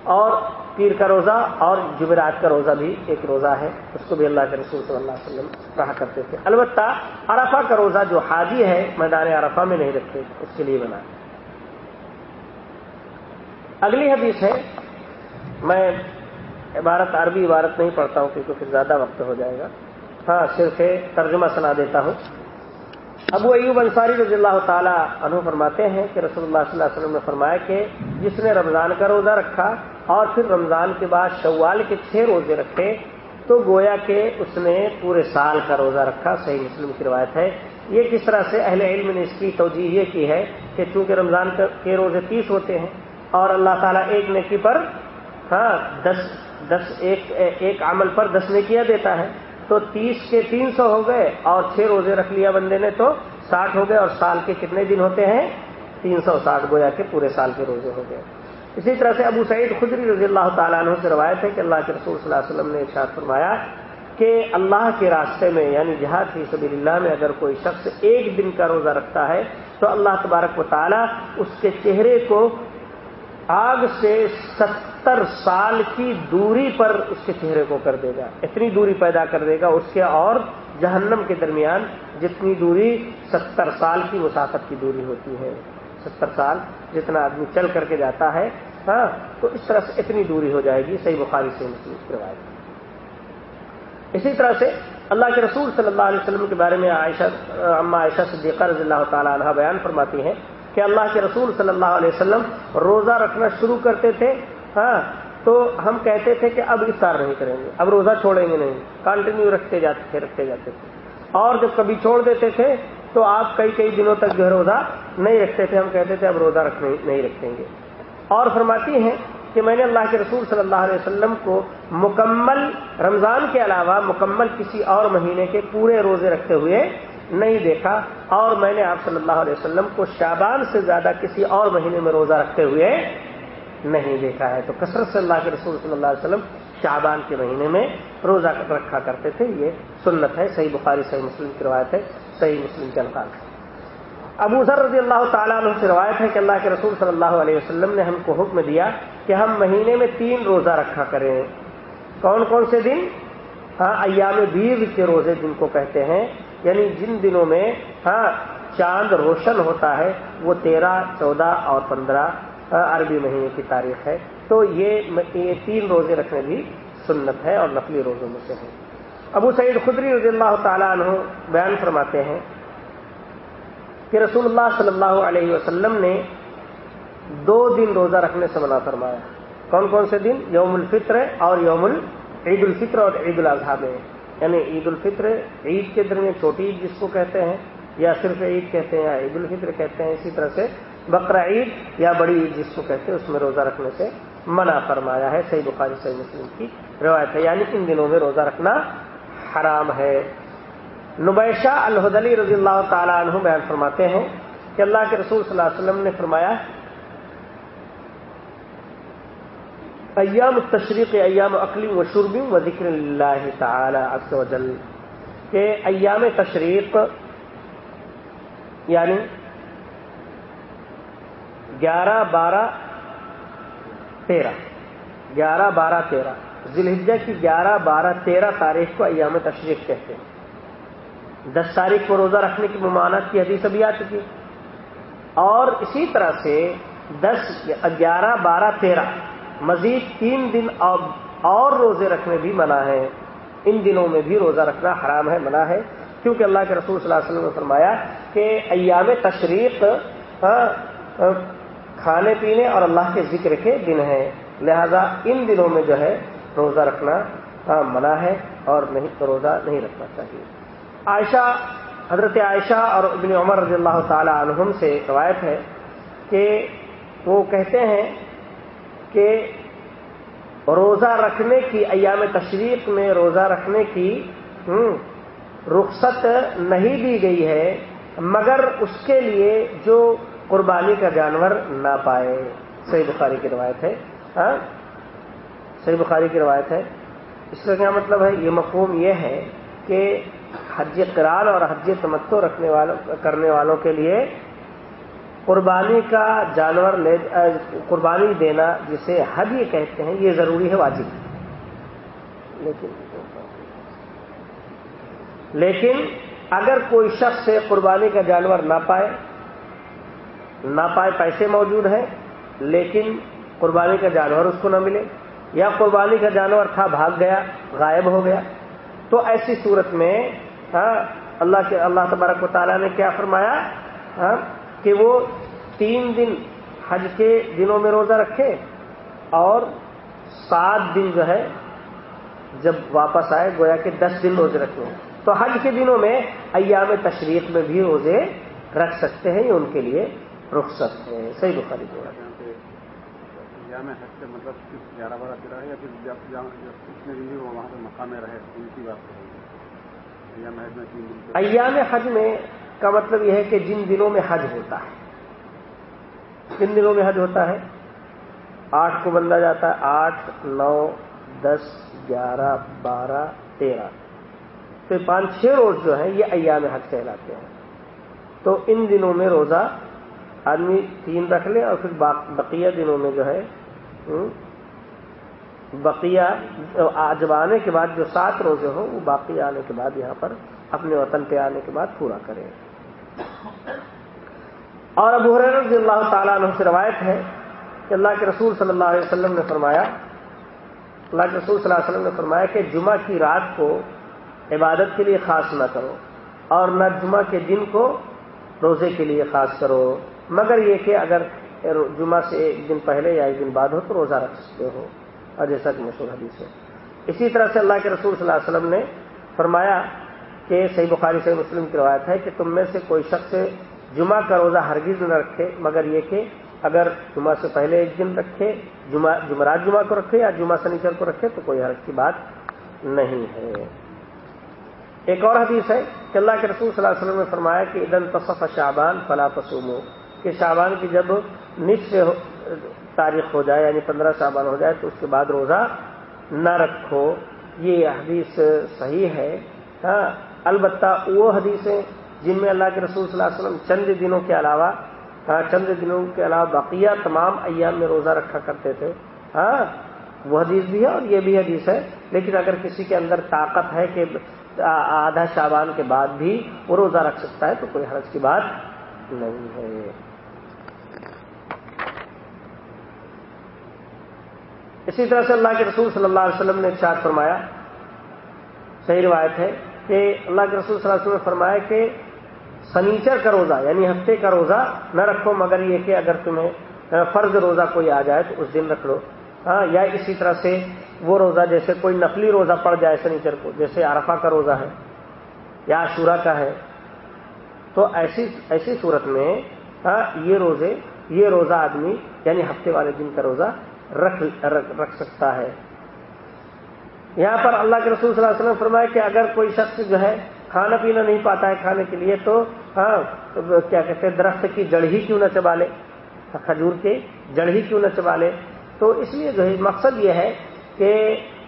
اور پیر کا روزہ اور جمعرات کا روزہ بھی ایک روزہ ہے۔ اس کو بھی اللہ کے رسول صلی اللہ علیہ وسلم رہا کرتے تھے۔ البتہ عرفہ کا روزہ جو حاجی ہے، میدان عرفہ میں نہیں رکھتے اس کے لیے بنا۔ اگلی حدیث ہے۔ میں عبارت عربی عبارت نہیں پڑھتا ہوں کیونکہ پھر زیادہ وقت ہو جائے گا۔ ہاں صرف ترجمہ سنا دیتا ہوں۔ ابو ایوب انصاری رضی اللہ تعالیٰ عنہ فرماتے ہیں کہ رسول اللہ صلی اللہ علیہ وسلم نے فرمایا کہ جس نے رمضان کا روزہ رکھا اور پھر رمضان کے بعد شوال کے چھ روزے رکھے، تو گویا کہ اس نے پورے سال کا روزہ رکھا۔ صحیح مسلم کی روایت ہے۔ یہ کس طرح سے اہل علم نے اس کی توجہ یہ کی ہے کہ چونکہ رمضان کے روزے تیس ہوتے ہیں اور اللہ تعالیٰ ایک نیکی پر ہاں دس دس ایک ایک عمل پر دس نیکیاں دیتا ہے۔ تو تیس کے تین سو ہو گئے اور چھ روزے رکھ لیا بندے نے تو ساٹھ ہو گئے اور سال کے کتنے دن ہوتے ہیں؟ تین سو ساٹھ گویا کے پورے سال کے روزے ہو گئے۔ اسی طرح سے ابو سعید خدری رضی اللہ تعالیٰ عنہ سے روایت ہے کہ اللہ کے رسول صلی اللہ علیہ وسلم نے ارشاد فرمایا کہ اللہ کے راستے میں یعنی جہاد فی سبیل اللہ میں اگر کوئی شخص ایک دن کا روزہ رکھتا ہے تو اللہ تبارک و تعالیٰ اس کے چہرے کو آگ سے ستر سال کی دوری پر اس کے چہرے کو کر دے گا۔ اتنی دوری پیدا کر دے گا اس کے اور جہنم کے درمیان جتنی دوری ستر سال کی مسافت کی دوری ہوتی ہے۔ ستر سال جتنا آدمی چل کر کے جاتا ہے ہاں تو اس طرح سے اتنی دوری ہو جائے گی۔ صحیح بخاری سے مسلم روایت۔ اسی طرح سے اللہ کے رسول صلی اللہ علیہ وسلم کے بارے میں عائشہ اما عائشہ صدیقہ رضی اللہ تعالیٰ عنہ بیان فرماتی ہیں کہ اللہ کے رسول صلی اللہ علیہ وسلم روزہ رکھنا شروع کرتے تھے ہاں تو ہم کہتے تھے کہ اب افطار نہیں کریں گے، اب روزہ چھوڑیں گے نہیں کنٹینیو رکھتے جاتے تھے، رکھتے جاتے تھے۔ اور جب کبھی چھوڑ دیتے تھے، تو آپ کئی کئی دنوں تک جو ہے روزہ نہیں رکھتے تھے، ہم کہتے تھے اب روزہ رکھنے نہیں رکھیں گے۔ اور فرماتی ہیں کہ میں نے اللہ کے رسول صلی اللہ علیہ وسلم کو مکمل رمضان کے علاوہ مکمل کسی اور مہینے کے پورے روزے رکھتے ہوئے نہیں دیکھا اور میں نے آپ صلی اللہ علیہ وسلم کو شابان سے زیادہ کسی اور مہینے میں روزہ رکھتے ہوئے نہیں دیکھا ہے۔ تو کثرت سے اللہ کے رسول صلی اللہ علیہ وسلم شعبان کے مہینے میں روزہ رکھا کرتے تھے۔ یہ سنت ہے۔ صحیح بخاری، صحیح مسلم کی روایت ہے۔ صحیح مسلم کے الفاظ ابو ذر رضی اللہ تعالیٰ عنہ سے روایت ہے کہ اللہ کے رسول صلی اللہ علیہ وسلم نے ہم کو حکم دیا کہ ہم مہینے میں تین روزہ رکھا کریں۔ کون کون سے دن؟ ہاں ایام بیر کے روزے جن کو کہتے ہیں۔ یعنی جن دنوں میں ہاں چاند روشن ہوتا ہے، وہ تیرہ، چودہ اور پندرہ عربی مہینے کی تاریخ ہے۔ تو یہ تین روزے رکھنے بھی سنت ہے اور نقلی روزوں میں سے ہے ابو سعید خدری رضی اللہ تعالیٰ عنہ بیان فرماتے ہیں کہ رسول اللہ صلی اللہ علیہ وسلم نے دو دن روزہ رکھنے سے منع فرمایا۔ کون کون سے دن؟ یوم الفطر اور یوم عید الفطر اور عید الاضحیٰ میں۔ یعنی عید الفطر عید کے درمیان چھوٹی عید جس کو کہتے ہیں، یا صرف عید کہتے ہیں یا عید الفطر کہتے ہیں، اسی طرح سے بقرہ عید یا بڑی عید جس کو کہتے ہیں، اس میں روزہ رکھنے سے منع فرمایا ہے، صحیح بخاری، صحیح مسلم کی روایت ہے۔ یعنی ان دنوں میں روزہ رکھنا حرام ہے۔ نبیشہ الحدلی رضی اللہ تعالیٰ عنہ بیان فرماتے ہیں کہ اللہ کے رسول صلی اللہ علیہ وسلم نے فرمایا ایام تشریق ایام اقلی و شربی و ذکر اللہ تعالی عز و جل، کہ ایام تشریق یعنی گیارہ، بارہ، تیرہ، گیارہ، بارہ، تیرہ۔ ذیل کی گیارہ، بارہ، تیرہ تاریخ کو ایام تشریف کہتے ہیں۔ دس تاریخ کو روزہ رکھنے کی ممانت کی حدیث ابھی آ چکی۔ اور اسی طرح سے دس، گیارہ، بارہ، تیرہ مزید تین دن اور روزے رکھنے بھی منع ہے۔ ان دنوں میں بھی روزہ رکھنا حرام ہے، منع ہے۔ کیونکہ اللہ کے رسول صلی اللہ علیہ وسلم نے فرمایا کہ ایام تشریق ہاں، ہاں، کھانے پینے اور اللہ کے ذکر کے دن ہیں۔ لہذا ان دنوں میں جو ہے روزہ رکھنا ہاں، منع ہے اور نہیں، روزہ نہیں رکھنا چاہیے۔ عائشہ، حضرت عائشہ اور ابن عمر رضی اللہ تعالی عنہم سے روایت ہے کہ وہ کہتے ہیں کہ روزہ رکھنے کی ایام تشریق میں روزہ رکھنے کی رخصت نہیں دی گئی ہے، مگر اس کے لیے جو قربانی کا جانور نہ پائے۔ صحیح بخاری کی روایت ہے ہاں؟ صحیح بخاری کی روایت ہے۔ اس کا کیا مطلب ہے؟ یہ مفہوم یہ ہے کہ حج قرال اور حج تمتو رکھنے والوں، کرنے والوں کے لیے قربانی کا جانور لے قربانی دینا جسے حد یہ کہتے ہیں، یہ ضروری ہے، واجب لیکن لیکن اگر کوئی شخص سے قربانی کا جانور نہ پائے نہ پائے پیسے موجود ہیں، لیکن قربانی کا جانور اس کو نہ ملے، یا قربانی کا جانور تھا، بھاگ گیا، غائب ہو گیا، تو ایسی صورت میں ہاں اللہ کے اللہ تبارک و تعالیٰ نے کیا فرمایا؟ ہاں کہ وہ تین دن حج کے دنوں میں روزہ رکھے اور سات دن جو ہے جب واپس آئے گویا کہ دس دن روزے رکھے تو حج کے دنوں میں ایام تشریف میں بھی روزے رکھ سکتے ہیں یہ ان کے لیے رخصت ہے۔ صحیح بخاری بولا ایام حج سے مطلب گیارہ بارہ تیرہ ہے یا پھر وہاں مقام میں رہے ان کی بات ایام حج میں کا مطلب یہ ہے کہ جن دنوں میں حج ہوتا ہے۔ کن دنوں میں حج ہوتا ہے، آٹھ کو بندہ جاتا ہے، آٹھ، نو، دس، گیارہ، بارہ، تیرہ۔ تو پانچ، چھ روز جو ہیں، یہ ایام حج کہلاتے ہیں۔ تو ان دنوں میں روزہ آدمی تین رکھ لے اور پھر بقیہ دنوں میں جو ہے بقیہ جب آنے کے بعد جو سات روزے ہوں، وہ باقی آنے کے بعد یہاں پر اپنے وطن پہ آنے کے بعد پورا کریں۔ اور ابو حریر رضی اللہ تعالیٰ عنہ سے روایت ہے کہ اللہ کے رسول صلی اللہ علیہ وسلم نے فرمایا، اللہ کے رسول صلی اللہ علیہ وسلم نے فرمایا کہ جمعہ کی رات کو عبادت کے لیے خاص نہ کرو اور نہ جمعہ کے دن کو روزے کے لیے خاص کرو۔ مگر یہ کہ اگر جمعہ سے ایک دن پہلے یا ایک دن بعد ہو تو روزہ رکھ سکتے ہو۔ اور جیسا کہ مشہور حدیث ہے۔ اسی طرح سے اللہ کے رسول صلی اللہ علیہ وسلم نے فرمایا کہ صحیح بخاری صحیح مسلم کی روایت ہے کہ تم میں سے کوئی شخص جمعہ کا روزہ ہرگز نہ رکھے، مگر یہ کہ اگر جمعہ سے پہلے ایک دن رکھے، جمعہ، جمعرات جمعہ کو رکھے یا جمعہ سنیچر کو رکھے، تو کوئی حرج کی بات نہیں ہے۔ ایک اور حدیث ہے کہ اللہ کے رسول صلی اللہ علیہ وسلم نے فرمایا کہ ادن تصف شعبان فلا پسومو کہ شعبان کی جب نصف تاریخ ہو جائے یعنی پندرہ شعبان ہو جائے، تو اس کے بعد روزہ نہ رکھو۔ یہ حدیث صحیح ہے۔ ہاں البتہ وہ حدیثیں جن میں اللہ کے رسول صلی اللہ علیہ وسلم چند دنوں کے علاوہ ہاں، چند دنوں کے علاوہ بقیہ تمام ایام میں روزہ رکھا کرتے تھے ہاں وہ حدیث بھی ہے اور یہ بھی حدیث ہے۔ لیکن اگر کسی کے اندر طاقت ہے کہ آدھا شابان کے بعد بھی وہ روزہ رکھ سکتا ہے، تو کوئی حرج کی بات نہیں ہے۔ اسی طرح سے اللہ کے رسول صلی اللہ علیہ وسلم نے ارشاد فرمایا، صحیح روایت ہے کہ اللہ کے رسول صلی اللہ علیہ وسلم نے فرمایا کہ سنیچر کا روزہ یعنی ہفتے کا روزہ نہ رکھو، مگر یہ کہ اگر تمہیں فرض روزہ کوئی آ جائے تو اس دن رکھ لو۔ ہاں یا اسی طرح سے وہ روزہ، جیسے کوئی نقلی روزہ پڑ جائے سنیچر کو، جیسے عرفہ کا روزہ ہے یا عشورہ کا ہے، تو ایسی ایسی صورت میں ہاں یہ روزے، یہ روزہ آدمی یعنی ہفتے والے دن کا روزہ رکھ رکھ سکتا ہے۔ یہاں پر اللہ کے رسول صلی اللہ علیہ وسلم فرمایا کہ اگر کوئی شخص جو ہے کھانا پینا نہیں پاتا ہے کھانے کے لیے تو ہاں کیا کہتے ہیں، درخت کی جڑ ہی کیوں نہ چبا لے کھجور کے جڑ ہی کیوں نہ چبا لے تو اس لیے جو ہے، مقصد یہ ہے کہ،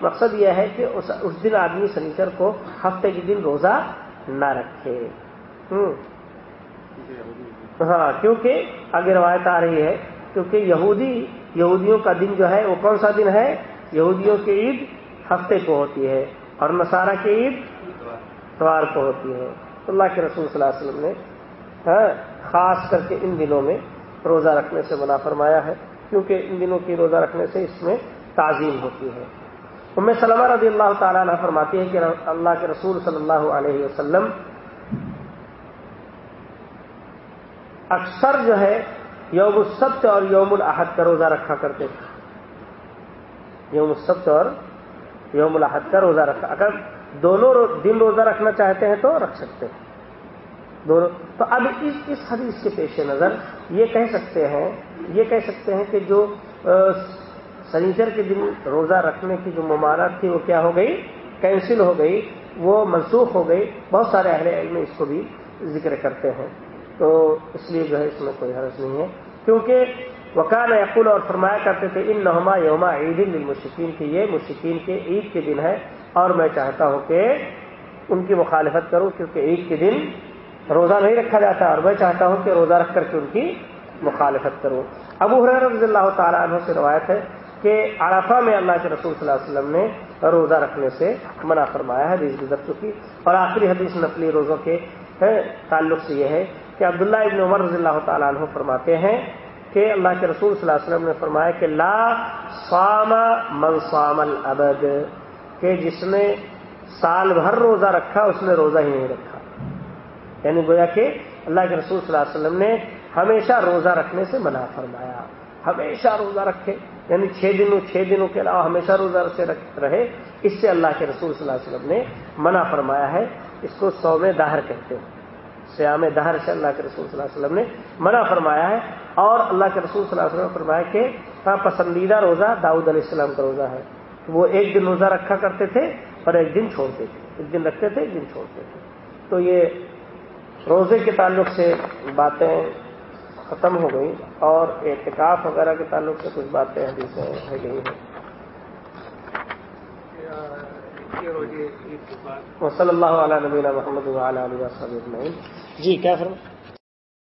مقصد یہ ہے کہ اس دن آدمی سنیچر کو ہفتے کے دن روزہ نہ رکھے۔ ہاں کیونکہ آگے روایت آ رہی ہے، کیونکہ یہودی، یہودیوں کا دن جو ہے، وہ کون سا دن ہے؟ یہودیوں کی عید ہفتے کو ہوتی ہے اور نصارہ کی عید اتوار کو ہوتی ہے۔ اللہ کے رسول صلی اللہ علیہ وسلم نے ہاں، خاص کر کے ان دنوں میں روزہ رکھنے سے منع فرمایا ہے، کیونکہ ان دنوں کی روزہ رکھنے سے اس میں تعظیم ہوتی ہے۔ ام سلمہ رضی اللہ تعالیٰ عنہ فرماتی ہے کہ اللہ کے رسول صلی اللہ علیہ وسلم اکثر جو ہے یوم السبت اور یوم الاحد کا روزہ رکھا کرتے تھے۔ یوم السبت اور یوم الاحد کا روزہ رکھا۔ اگر دونوں دن روزہ رکھنا چاہتے ہیں تو رکھ سکتے ہیں۔ دونوں تو اب اس اس حدیث کے پیش نظر یہ کہہ سکتے ہیں یہ کہہ سکتے ہیں کہ جو سنیچر کے دن روزہ رکھنے کی جو ممانعت تھی وہ کیا ہو گئی؟ کینسل ہو گئی۔ وہ منسوخ ہو گئی۔ بہت سارے اہل علم اس کو بھی ذکر کرتے ہیں۔ تو اس لیے جو ہے اس میں کوئی حرض نہیں ہے۔ کیونکہ وکال یقول اور فرمایا کرتے تھے ان نہما یوما عید المشکین کی یہ مشکین کے عید کے دن ہے اور میں چاہتا ہوں کہ ان کی مخالفت کروں، کیونکہ عید کے دن روزہ نہیں رکھا جاتا، اور میں چاہتا ہوں کہ روزہ رکھ کر کے ان کی مخالفت کروں۔ ابو حریر رضی اللہ تعالیٰ عنہ سے روایت ہے کہ عرفہ میں اللہ کے رسول صلی اللہ علیہ وسلم نے روزہ رکھنے سے منع فرمایا ہے حدیث گزر چکی۔ اور آخری حدیث نقلی روزوں کے تعلق سے یہ ہے کہ عبداللہ ابن عمر رضی اللہ تعالیٰ عنہ فرماتے ہیں کہ اللہ کے رسول صلی اللہ علیہ وسلم نے فرمایا کہ لا سام من سام الابد، کہ جس نے سال بھر روزہ رکھا، اس نے روزہ ہی نہیں رکھا۔ یعنی گویا کہ اللہ کے رسول صلی اللہ علیہ وسلم نے ہمیشہ روزہ رکھنے سے منع فرمایا۔ ہمیشہ روزہ رکھے یعنی چھ دنوں چھ دنوں کے علاوہ ہمیشہ روزہ سے رہے۔ اس سے اللہ کے رسول صلی اللہ علیہ وسلم نے منع فرمایا ہے۔ اس کو سو میں دہر کہتے ہیں۔ سیام دہر سے اللہ کے رسول صلی اللہ علیہ وسلم نے منع فرمایا ہے۔ اور اللہ کے رسول صلی اللہ علیہ وسلم نے فرمایا کہ ہاں، پسندیدہ روزہ داؤد علیہ السلام کا روزہ ہے۔ وہ ایک دن روزہ رکھا کرتے تھے اور ایک دن چھوڑتے تھے۔ ایک دن رکھتے تھے، ایک دن چھوڑتے تھے۔ تو یہ روزے کے تعلق سے باتیں ختم ہو گئی اور اعتکاف وغیرہ کے تعلق سے کچھ باتیں حدیثیں رہ گئی ہیں۔ صلی اللہ علیہ نبینا محمد علیہ وسلم جی کیا فرم